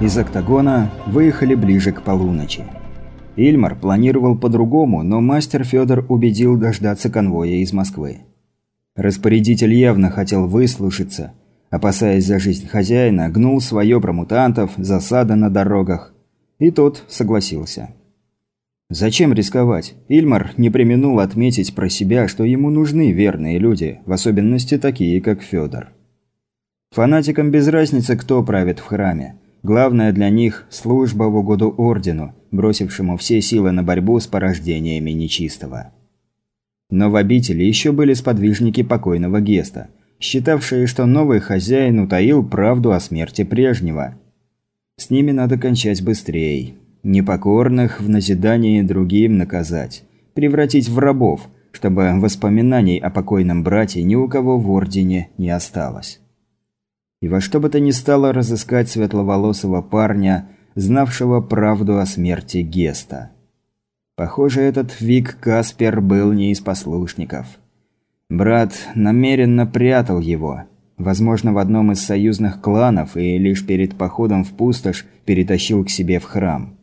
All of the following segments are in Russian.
Из октагона выехали ближе к полуночи. Ильмар планировал по-другому, но мастер Федор убедил дождаться конвоя из Москвы. Распорядитель явно хотел выслушаться, опасаясь за жизнь хозяина, гнул свое про мутантов, засады на дорогах. И тот согласился. Зачем рисковать? Ильмар не применул отметить про себя, что ему нужны верные люди, в особенности такие, как Федор. Фанатикам без разницы, кто правит в храме. Главное для них – служба в угоду Ордену, бросившему все силы на борьбу с порождениями нечистого. Но в обители еще были сподвижники покойного Геста, считавшие, что новый хозяин утаил правду о смерти прежнего. С ними надо кончать быстрее. Непокорных в назидании другим наказать. Превратить в рабов, чтобы воспоминаний о покойном брате ни у кого в Ордене не осталось и во что бы то ни стало разыскать светловолосого парня, знавшего правду о смерти Геста. Похоже, этот Вик Каспер был не из послушников. Брат намеренно прятал его, возможно, в одном из союзных кланов и лишь перед походом в пустошь перетащил к себе в храм.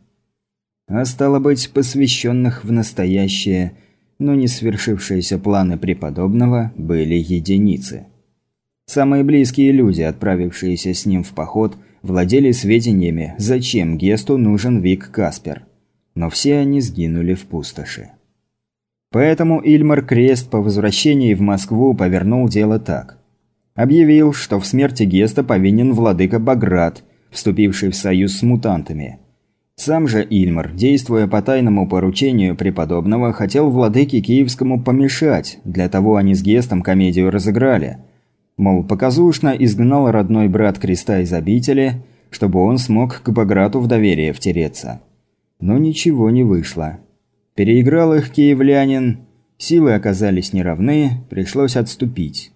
А стало быть, посвященных в настоящее, но не свершившиеся планы преподобного были единицы. Самые близкие люди, отправившиеся с ним в поход, владели сведениями, зачем Гесту нужен Вик Каспер. Но все они сгинули в пустоши. Поэтому Ильмар Крест по возвращении в Москву повернул дело так. Объявил, что в смерти Геста повинен владыка Баграт, вступивший в союз с мутантами. Сам же Ильмар, действуя по тайному поручению преподобного, хотел владыке Киевскому помешать, для того они с Гестом комедию разыграли – Мол, показушно изгнал родной брат Креста из обители, чтобы он смог к Баграту в доверие втереться. Но ничего не вышло. Переиграл их киевлянин, силы оказались неравны, пришлось отступить.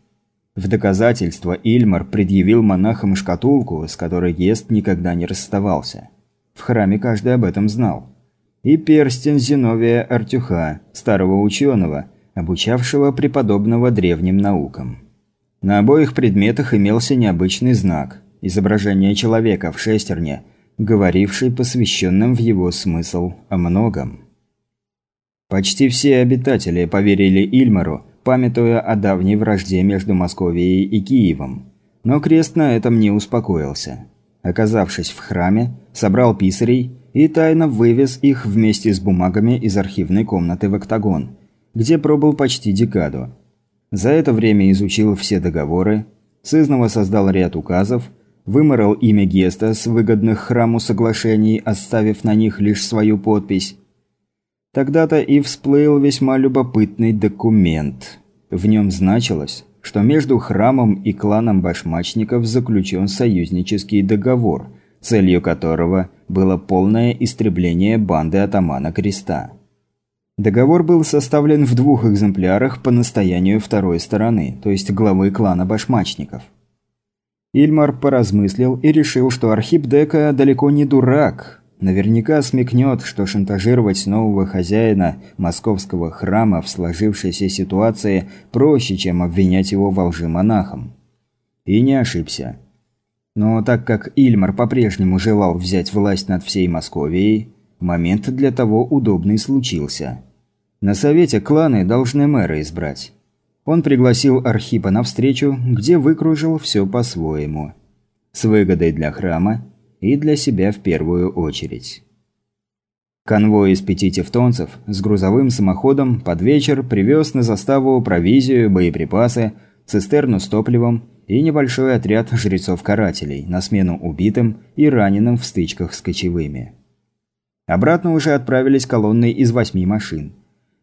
В доказательство Ильмар предъявил монахам шкатулку, с которой Гест никогда не расставался. В храме каждый об этом знал. И перстень Зиновия Артюха, старого ученого, обучавшего преподобного древним наукам. На обоих предметах имелся необычный знак – изображение человека в шестерне, говоривший посвященным в его смысл о многом. Почти все обитатели поверили Ильмару, памятуя о давней вражде между Московией и Киевом. Но крест на этом не успокоился. Оказавшись в храме, собрал писарей и тайно вывез их вместе с бумагами из архивной комнаты в октагон, где пробыл почти декаду – за это время изучил все договоры, сызново создал ряд указов, выморал имя Геста с выгодных храму соглашений, оставив на них лишь свою подпись. Тогда-то и всплыл весьма любопытный документ. В нем значилось, что между храмом и кланом башмачников заключен союзнический договор, целью которого было полное истребление банды атамана Креста. Договор был составлен в двух экземплярах по настоянию второй стороны, то есть главы клана башмачников. Ильмар поразмыслил и решил, что Архип Дека далеко не дурак. Наверняка смекнет, что шантажировать нового хозяина московского храма в сложившейся ситуации проще, чем обвинять его во лжи монахам. И не ошибся. Но так как Ильмар по-прежнему желал взять власть над всей Московией, момент для того удобный случился. На совете кланы должны мэра избрать. Он пригласил Архипа на встречу, где выкружил все по-своему. С выгодой для храма и для себя в первую очередь. Конвой из пяти тевтонцев с грузовым самоходом под вечер привез на заставу провизию, боеприпасы, цистерну с топливом и небольшой отряд жрецов-карателей на смену убитым и раненым в стычках с кочевыми. Обратно уже отправились колонной из восьми машин.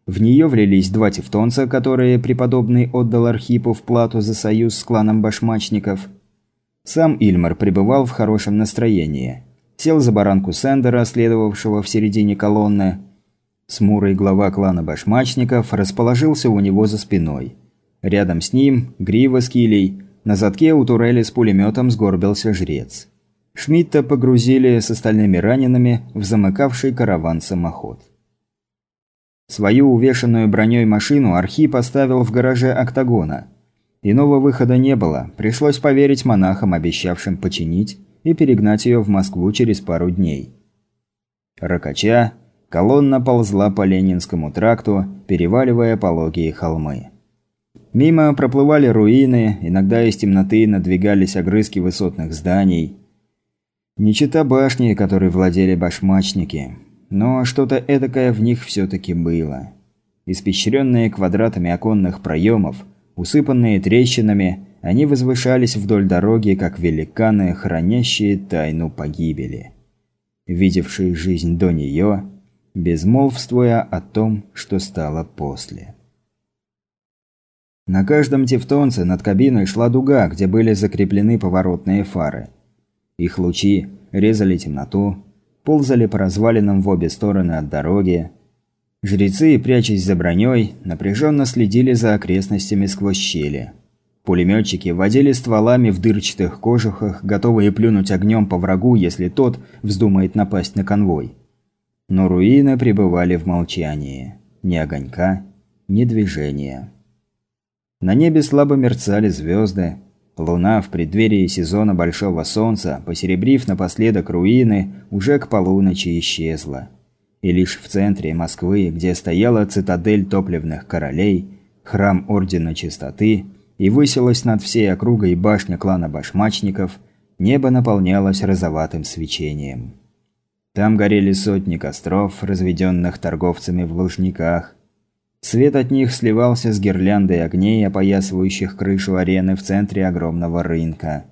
В нее влились два тевтонца, которые преподобный отдал Архипу в плату за союз с кланом башмачников. Сам Ильмар пребывал в хорошем настроении. Сел за баранку Сендера, следовавшего в середине колонны. Смурый глава клана башмачников расположился у него за спиной. Рядом с ним – грива с килей. На задке у турели с пулеметом сгорбился жрец. Шмидта погрузили с остальными ранеными в замыкавший караван самоход. Свою увешанную броней машину Архип поставил в гараже октагона. Иного выхода не было, пришлось поверить монахам, обещавшим починить, и перегнать ее в Москву через пару дней. Рокача, колонна ползла по Ленинскому тракту, переваливая пологие холмы. Мимо проплывали руины, иногда из темноты надвигались огрызки высотных зданий. Не чита башни, которой владели башмачники, но что-то эдакое в них все-таки было. Испещренные квадратами оконных проемов, усыпанные трещинами, они возвышались вдоль дороги, как великаны, хранящие тайну погибели. Видевшие жизнь до нее, безмолвствуя о том, что стало после. На каждом тевтонце над кабиной шла дуга, где были закреплены поворотные фары. Их лучи резали темноту, ползали по развалинам в обе стороны от дороги. Жрецы, прячась за броней, напряженно следили за окрестностями сквозь щели. Пулеметчики водили стволами в дырчатых кожухах, готовые плюнуть огнем по врагу, если тот вздумает напасть на конвой. Но руины пребывали в молчании. Ни огонька, ни движения. На небе слабо мерцали звезды. Луна в преддверии сезона Большого Солнца, посеребрив напоследок руины, уже к полуночи исчезла. И лишь в центре Москвы, где стояла цитадель топливных королей, храм Ордена Чистоты, и высилась над всей округой башня клана башмачников, небо наполнялось розоватым свечением. Там горели сотни костров, разведенных торговцами в лужниках, Свет от них сливался с гирляндой огней, опоясывающих крышу арены в центре огромного рынка.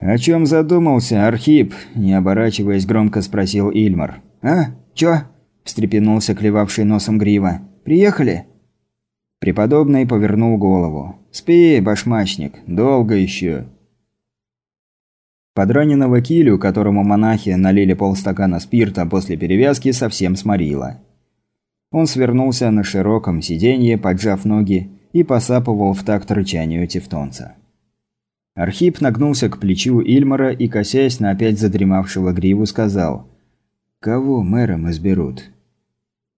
«О чем задумался, Архип?» – не оборачиваясь, громко спросил Ильмар. «А? Чё?» – встрепенулся клевавший носом грива. «Приехали?» Преподобный повернул голову. «Спи, башмачник, долго еще». Подраненного килю, которому монахи налили полстакана спирта после перевязки, совсем сморило. Он свернулся на широком сиденье, поджав ноги, и посапывал в такт рычанию тевтонца. Архип нагнулся к плечу Ильмара и, косясь на опять задремавшего гриву, сказал «Кого мэром изберут?»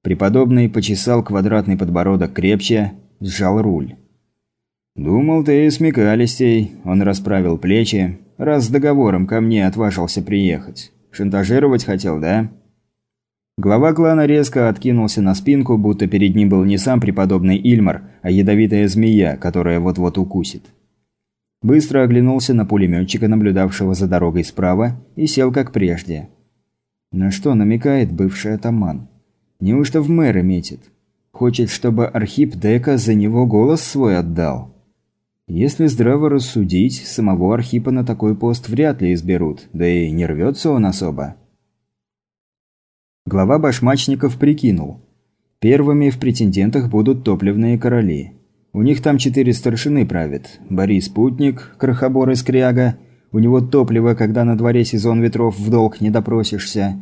Преподобный почесал квадратный подбородок крепче, сжал руль. «Думал ты смекалистей», – он расправил плечи, – «раз с договором ко мне отважился приехать. Шантажировать хотел, да?» Глава клана резко откинулся на спинку, будто перед ним был не сам преподобный Ильмар, а ядовитая змея, которая вот-вот укусит. Быстро оглянулся на пулеметчика, наблюдавшего за дорогой справа, и сел как прежде. На что намекает бывший атаман? Неужто в мэра метит? Хочет, чтобы Архип Дека за него голос свой отдал? Если здраво рассудить, самого Архипа на такой пост вряд ли изберут, да и не рвется он особо. Глава башмачников прикинул. Первыми в претендентах будут топливные короли. У них там четыре старшины правят. Борис Путник, крохобор из Кряга. У него топливо, когда на дворе сезон ветров в долг не допросишься.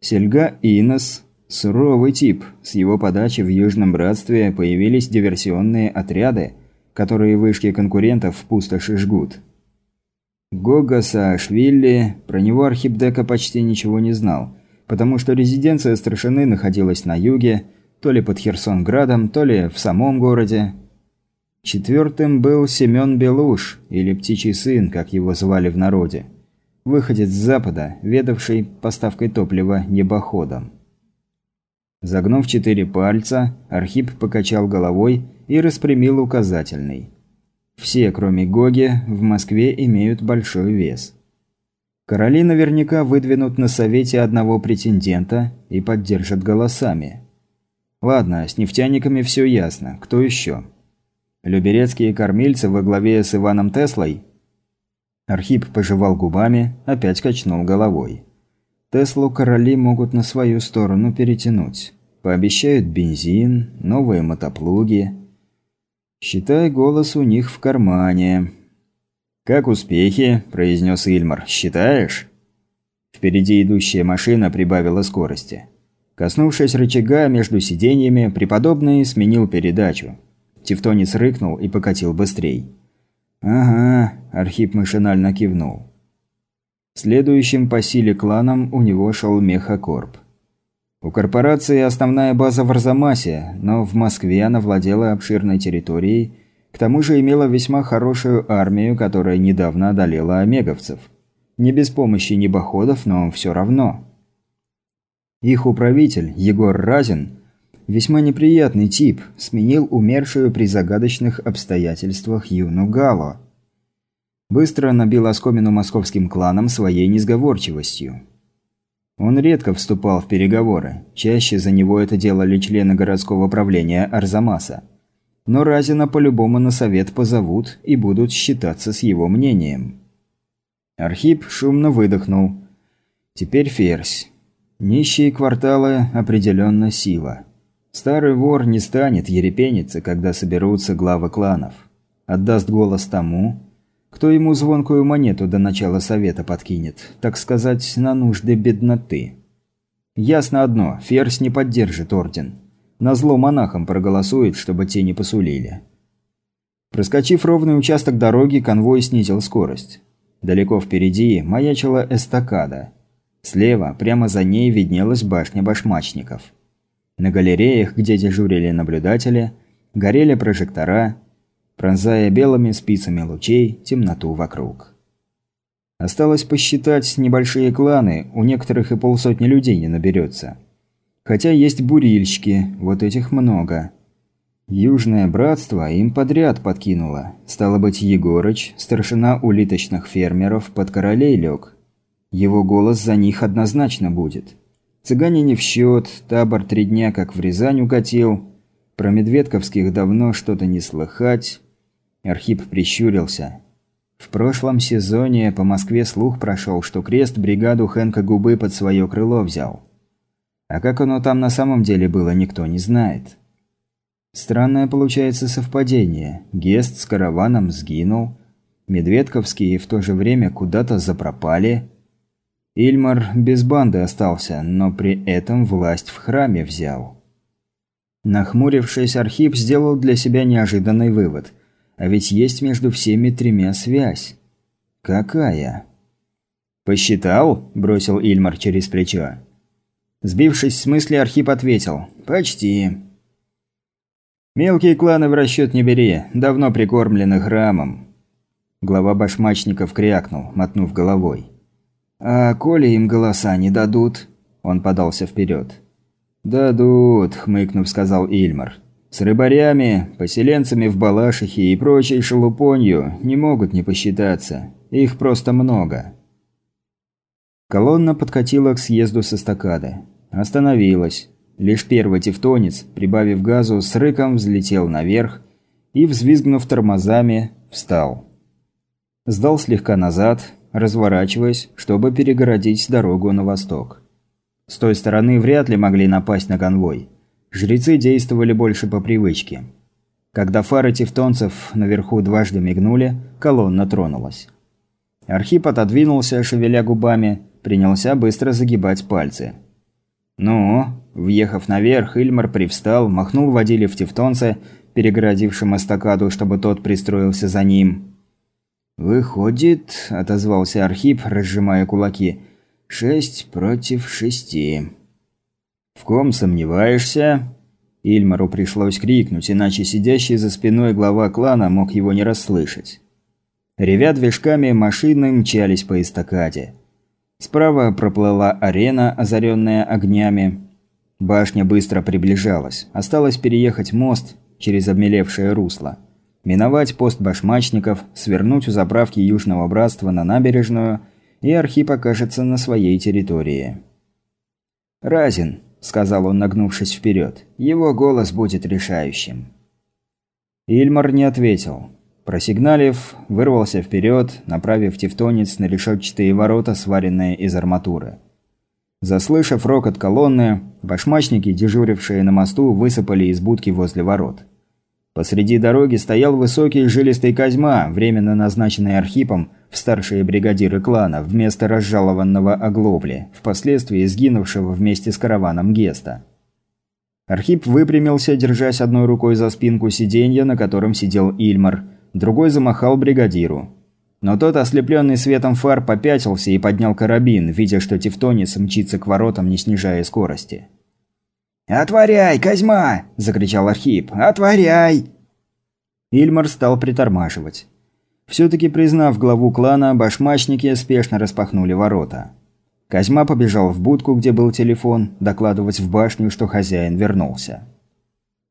Сельга Инос. Суровый тип. С его подачи в Южном Братстве появились диверсионные отряды, которые вышки конкурентов в пустоши жгут. Гога Саашвили, про него Архипдека почти ничего не знал – потому что резиденция старшины находилась на юге, то ли под Херсонградом, то ли в самом городе. Четвертым был Семен Белуш, или Птичий сын, как его звали в народе. Выходец с запада, ведавший поставкой топлива небоходом. Загнув четыре пальца, Архип покачал головой и распрямил указательный. Все, кроме Гоги, в Москве имеют большой вес. Короли наверняка выдвинут на совете одного претендента и поддержат голосами. Ладно, с нефтяниками все ясно. Кто еще? Люберецкие кормильцы во главе с Иваном Теслой? Архип пожевал губами, опять качнул головой. Теслу короли могут на свою сторону перетянуть. Пообещают бензин, новые мотоплуги. Считай, голос у них в кармане. «Как успехи?» – произнес Ильмар. «Считаешь?» Впереди идущая машина прибавила скорости. Коснувшись рычага между сиденьями, преподобный сменил передачу. Тевтонец рыкнул и покатил быстрей. «Ага», – Архип машинально кивнул. Следующим по силе кланом у него шел Мехакорп. У корпорации основная база в Арзамасе, но в Москве она владела обширной территорией К тому же имела весьма хорошую армию, которая недавно одолела омеговцев. Не без помощи небоходов, но все равно. Их управитель, Егор Разин, весьма неприятный тип, сменил умершую при загадочных обстоятельствах Юну Гало. Быстро набил оскомину московским кланам своей несговорчивостью. Он редко вступал в переговоры, чаще за него это делали члены городского правления Арзамаса. Но Разина по-любому на совет позовут и будут считаться с его мнением. Архип шумно выдохнул. Теперь ферзь. Нищие кварталы определенно сила. Старый вор не станет ерепениться, когда соберутся главы кланов. Отдаст голос тому, кто ему звонкую монету до начала совета подкинет, так сказать, на нужды бедноты. Ясно одно, Ферзь не поддержит орден. Назло монахам проголосует, чтобы те не посулили. Проскочив ровный участок дороги, конвой снизил скорость. Далеко впереди маячила эстакада. Слева, прямо за ней, виднелась башня башмачников. На галереях, где дежурили наблюдатели, горели прожектора, пронзая белыми спицами лучей темноту вокруг. Осталось посчитать небольшие кланы, у некоторых и полсотни людей не наберется. Хотя есть бурильщики, вот этих много. Южное братство им подряд подкинуло. Стало быть, Егорыч, старшина улиточных фермеров, под королей лег. Его голос за них однозначно будет. Цыгане не в счет, табор три дня как в Рязань укатил. Про медведковских давно что-то не слыхать. Архип прищурился. В прошлом сезоне по Москве слух прошел, что крест бригаду Хэнка Губы под свое крыло взял. А как оно там на самом деле было, никто не знает. Странное получается совпадение. Гест с караваном сгинул. Медведковские в то же время куда-то запропали. Ильмар без банды остался, но при этом власть в храме взял. Нахмурившись, Архип сделал для себя неожиданный вывод – а ведь есть между всеми тремя связь. Какая? «Посчитал?» – бросил Ильмар через плечо. Сбившись с мысли, Архип ответил. «Почти». «Мелкие кланы в расчет не бери, давно прикормлены храмом». Глава башмачников крякнул, мотнув головой. «А коли им голоса не дадут?» Он подался вперед. «Дадут», – хмыкнув, сказал Ильмар. С рыбарями, поселенцами в Балашихе и прочей шелупонью не могут не посчитаться. Их просто много. Колонна подкатила к съезду с эстакады. Остановилась. Лишь первый тевтонец, прибавив газу, с рыком взлетел наверх и, взвизгнув тормозами, встал. Сдал слегка назад, разворачиваясь, чтобы перегородить дорогу на восток. С той стороны вряд ли могли напасть на конвой. Жрецы действовали больше по привычке. Когда фары тевтонцев наверху дважды мигнули, колонна тронулась. Архип отодвинулся, шевеля губами, принялся быстро загибать пальцы. «Ну?» Въехав наверх, Ильмар привстал, махнул водили в тевтонце, перегородившим эстакаду, чтобы тот пристроился за ним. «Выходит», – отозвался Архип, разжимая кулаки, – «шесть против шести». «В ком сомневаешься?» Ильмару пришлось крикнуть, иначе сидящий за спиной глава клана мог его не расслышать. Ревя движками, машины мчались по эстакаде. Справа проплыла арена, озаренная огнями. Башня быстро приближалась. Осталось переехать мост через обмелевшее русло. Миновать пост башмачников, свернуть у заправки Южного Братства на набережную, и Архип окажется на своей территории. «Разин, сказал он, нагнувшись вперед. «Его голос будет решающим». Ильмар не ответил. Просигналив, вырвался вперед, направив тевтонец на решетчатые ворота, сваренные из арматуры. Заслышав рокот колонны, башмачники, дежурившие на мосту, высыпали из будки возле ворот. Посреди дороги стоял высокий жилистый Козьма, временно назначенный Архипом в старшие бригадиры клана вместо разжалованного Оглобли, впоследствии сгинувшего вместе с караваном Геста. Архип выпрямился, держась одной рукой за спинку сиденья, на котором сидел Ильмар, другой замахал бригадиру. Но тот, ослепленный светом фар, попятился и поднял карабин, видя, что Тевтонис мчится к воротам, не снижая скорости. «Отворяй, Козьма!» – закричал Архип. «Отворяй!» Ильмар стал притормаживать. Все-таки признав главу клана, башмачники спешно распахнули ворота. Козьма побежал в будку, где был телефон, докладывать в башню, что хозяин вернулся.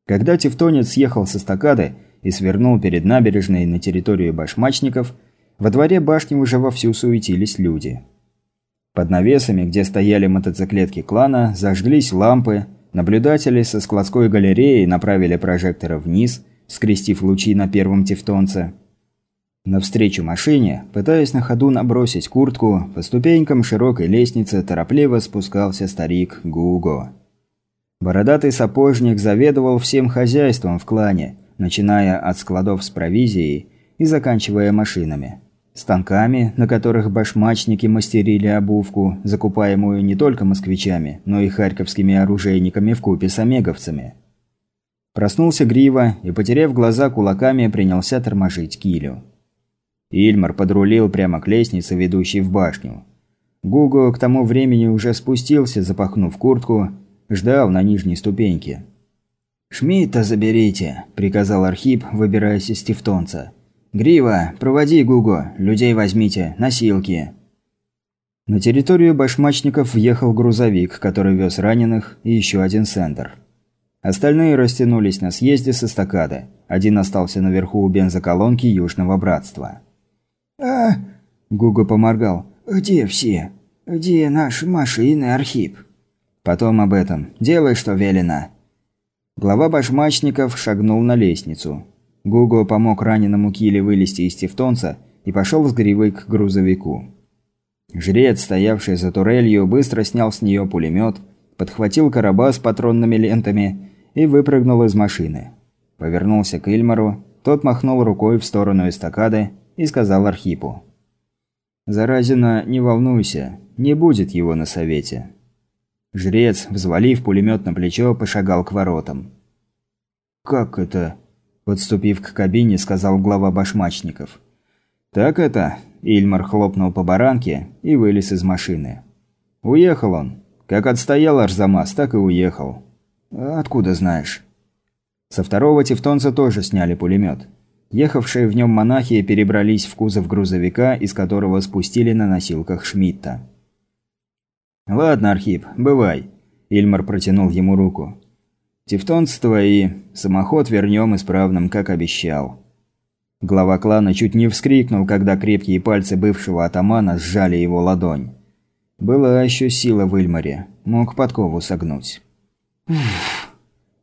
Когда тевтонец съехал со стакады и свернул перед набережной на территорию башмачников, во дворе башни уже вовсю суетились люди. Под навесами, где стояли мотоциклетки клана, зажглись лампы, наблюдатели со складской галереи направили прожекторы вниз, скрестив лучи на первом тевтонце. Навстречу машине, пытаясь на ходу набросить куртку, по ступенькам широкой лестницы торопливо спускался старик Гуго. Бородатый сапожник заведовал всем хозяйством в клане, начиная от складов с провизией и заканчивая машинами. Станками, на которых башмачники мастерили обувку, закупаемую не только москвичами, но и харьковскими оружейниками вкупе с омеговцами. Проснулся Грива и, потеряв глаза кулаками, принялся торможить килю. Ильмар подрулил прямо к лестнице, ведущей в башню. Гуго к тому времени уже спустился, запахнув куртку, ждал на нижней ступеньке. «Шмидта заберите», – приказал Архип, выбираясь из тевтонца. «Грива, проводи Гуго, людей возьмите, носилки». На территорию башмачников въехал грузовик, который вез раненых, и еще один сендер. Остальные растянулись на съезде с эстакады. Один остался наверху у бензоколонки Южного Братства. «А...» – Гуго поморгал. «Где все? Где наши машины, Архип?» «Потом об этом. Делай, что велено». Глава башмачников шагнул на лестницу. Гуго помог раненому Киле вылезти из тевтонца и пошел с гривой к грузовику. Жрец, стоявший за турелью, быстро снял с нее пулемет, подхватил короба с патронными лентами и выпрыгнул из машины. Повернулся к Ильмару, тот махнул рукой в сторону эстакады и сказал Архипу. «Заразина, не волнуйся, не будет его на совете». Жрец, взвалив пулемет на плечо, пошагал к воротам. «Как это?» Подступив к кабине, сказал глава башмачников. «Так это...» Ильмар хлопнул по баранке и вылез из машины. «Уехал он. Как отстоял Арзамас, так и уехал». «Откуда знаешь?» Со второго тевтонца тоже сняли пулемет. Ехавшие в нем монахи перебрались в кузов грузовика, из которого спустили на носилках Шмидта. «Ладно, Архип, бывай», – Ильмар протянул ему руку. Тевтонцы твои, самоход вернем исправным, как обещал». Глава клана чуть не вскрикнул, когда крепкие пальцы бывшего атамана сжали его ладонь. Была еще сила в Ильмаре, мог подкову согнуть.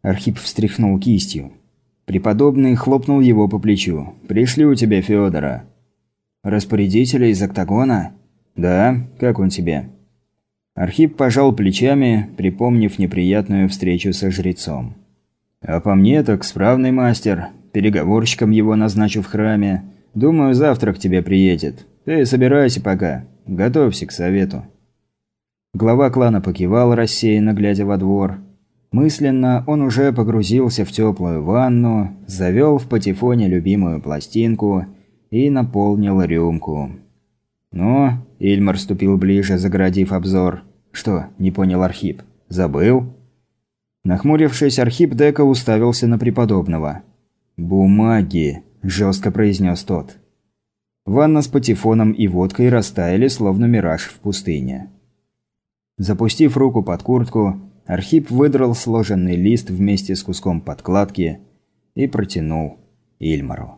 Архип встряхнул кистью. Преподобный хлопнул его по плечу. «Пришли у тебя Федора». «Распорядителя из октагона?» «Да, как он тебе?» Архип пожал плечами, припомнив неприятную встречу со жрецом. «А по мне так справный мастер. Переговорщиком его назначу в храме. Думаю, завтра к тебе приедет. Ты собирайся пока. Готовься к совету». Глава клана покивал, рассеянно глядя во двор. Мысленно он уже погрузился в теплую ванну, завел в патефоне любимую пластинку и наполнил рюмку. «Ну?» – Ильмар ступил ближе, заградив обзор. «Что?» – не понял Архип. «Забыл?» Нахмурившись, Архип Дека уставился на преподобного. «Бумаги!» – жестко произнес тот. Ванна с патефоном и водкой растаяли, словно мираж в пустыне. Запустив руку под куртку, Архип выдрал сложенный лист вместе с куском подкладки и протянул Ильмару.